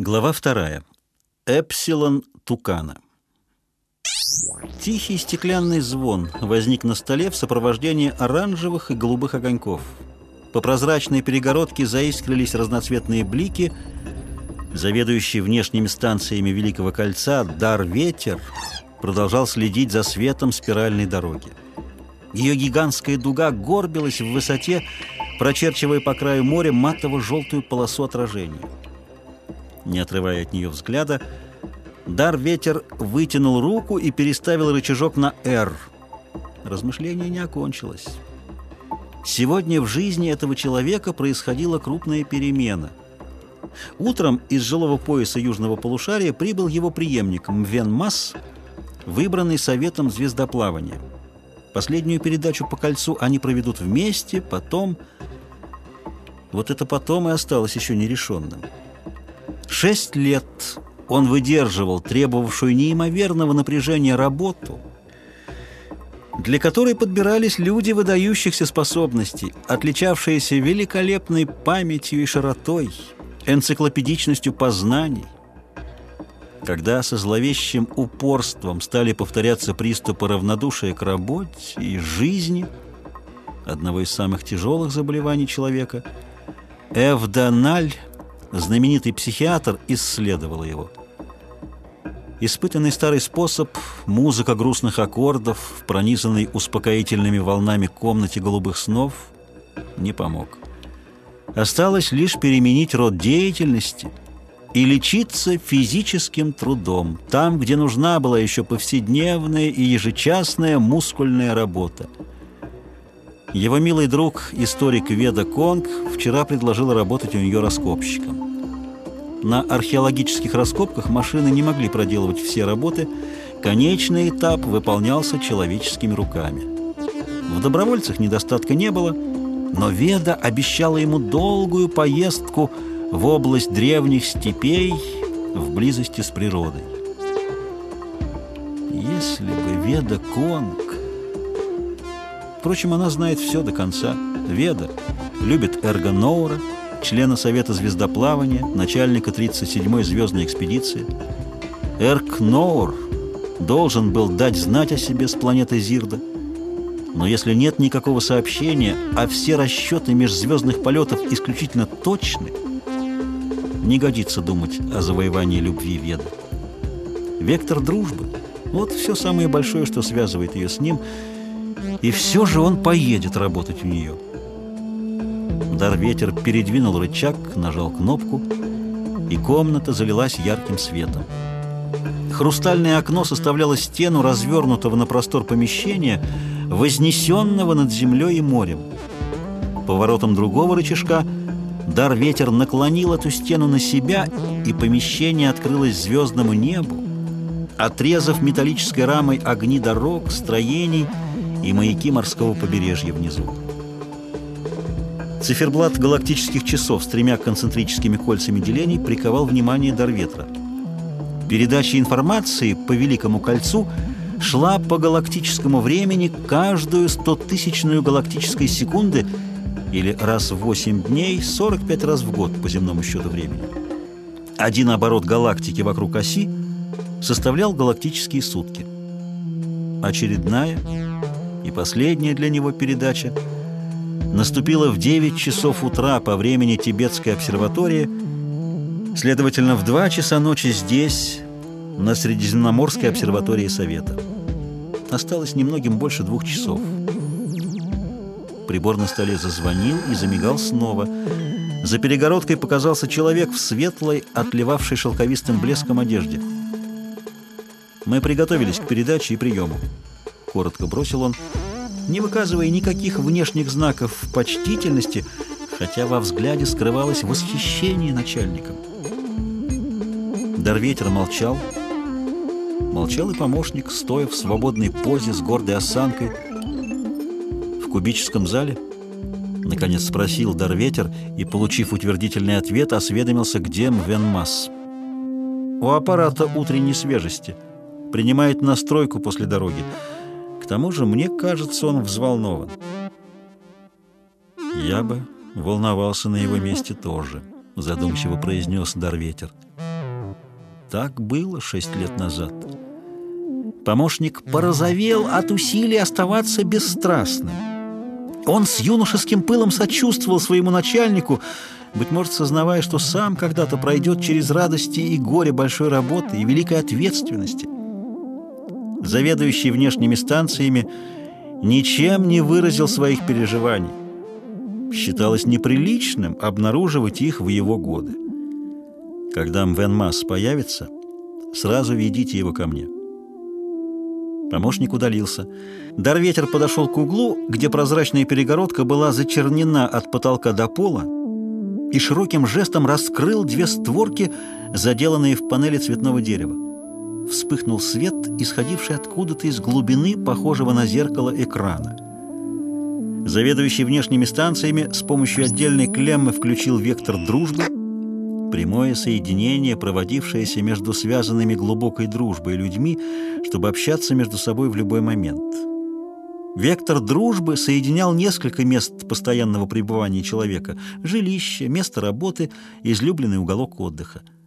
Глава вторая. Эпсилон Тукана. Тихий стеклянный звон возник на столе в сопровождении оранжевых и голубых огоньков. По прозрачной перегородке заискрились разноцветные блики. Заведующий внешними станциями Великого кольца Дар Ветер продолжал следить за светом спиральной дороги. Ее гигантская дуга горбилась в высоте, прочерчивая по краю моря матово-желтую полосу отражения. Не отрывая от нее взгляда, Дар-ветер вытянул руку и переставил рычажок на «Р». Размышление не окончилось. Сегодня в жизни этого человека происходила крупная перемена. Утром из жилого пояса южного полушария прибыл его преемник Мвен Масс, выбранный Советом звездоплавания. Последнюю передачу по кольцу они проведут вместе, потом... Вот это потом и осталось еще нерешенным. Шесть лет он выдерживал требовавшую неимоверного напряжения работу, для которой подбирались люди выдающихся способностей, отличавшиеся великолепной памятью и широтой, энциклопедичностью познаний. Когда со зловещим упорством стали повторяться приступы равнодушия к работе и жизни, одного из самых тяжелых заболеваний человека, Эвданаль знаменитый психиатр исследовал его. Испытанный старый способ, музыка грустных аккордов, в пронизанной успокоительными волнами комнате голубых снов, не помог. Осталось лишь переменить род деятельности и лечиться физическим трудом, там, где нужна была еще повседневная и ежечасная мускульная работа. Его милый друг, историк Веда Конг, вчера предложил работать у нее раскопщиком. На археологических раскопках машины не могли проделывать все работы, конечный этап выполнялся человеческими руками. В добровольцах недостатка не было, но Веда обещала ему долгую поездку в область древних степей в близости с природой. Если бы Веда Конг Впрочем, она знает все до конца. Веда любит Эрго Ноура, члена Совета звездоплавания, начальника 37-й звездной экспедиции. Эрк Ноур должен был дать знать о себе с планеты Зирда. Но если нет никакого сообщения, а все расчеты межзвездных полетов исключительно точны, не годится думать о завоевании любви Веды. Вектор дружбы – вот все самое большое, что связывает ее с ним – и все же он поедет работать у нее. Дар-ветер передвинул рычаг, нажал кнопку, и комната залилась ярким светом. Хрустальное окно составляло стену развернутого на простор помещения, вознесенного над землей и морем. Поворотом другого рычажка дар-ветер наклонил эту стену на себя, и помещение открылось звездному небу, отрезав металлической рамой огни дорог, строений — и маяки морского побережья внизу. Циферблат галактических часов с тремя концентрическими кольцами делений приковал внимание Дарветра. Передача информации по Великому кольцу шла по галактическому времени каждую стотысячную галактической секунды или раз в 8 дней 45 раз в год по земному счету времени. Один оборот галактики вокруг оси составлял галактические сутки. Очередная и последняя для него передача наступила в 9 часов утра по времени Тибетской обсерватории, следовательно, в 2 часа ночи здесь, на Средиземноморской обсерватории Совета. Осталось немногим больше двух часов. Прибор на столе зазвонил и замигал снова. За перегородкой показался человек в светлой, отливавшей шелковистым блеском одежде. Мы приготовились к передаче и приему. — коротко бросил он, не выказывая никаких внешних знаков почтительности, хотя во взгляде скрывалось восхищение начальником. Дарветер молчал. Молчал и помощник, стоя в свободной позе с гордой осанкой. В кубическом зале наконец спросил Дарветер и, получив утвердительный ответ, осведомился, где Мвенмас. «У аппарата утренней свежести. Принимает настройку после дороги. Тому же, мне кажется, он взволнован. «Я бы волновался на его месте тоже», — задумчиво произнес. «Дарветер». Так было шесть лет назад. Помощник порозовел от усилий оставаться бесстрастным. Он с юношеским пылом сочувствовал своему начальнику, быть может, сознавая, что сам когда-то пройдет через радости и горе большой работы и великой ответственности. Заведующий внешними станциями ничем не выразил своих переживаний. Считалось неприличным обнаруживать их в его годы. Когда Мвен Масс появится, сразу ведите его ко мне. Помощник удалился. Дарветер подошел к углу, где прозрачная перегородка была зачернена от потолка до пола, и широким жестом раскрыл две створки, заделанные в панели цветного дерева. Вспыхнул свет, исходивший откуда-то из глубины, похожего на зеркало экрана. Заведующий внешними станциями с помощью отдельной клеммы включил вектор дружбы, прямое соединение, проводившееся между связанными глубокой дружбой людьми, чтобы общаться между собой в любой момент. Вектор дружбы соединял несколько мест постоянного пребывания человека – жилище, место работы, излюбленный уголок отдыха –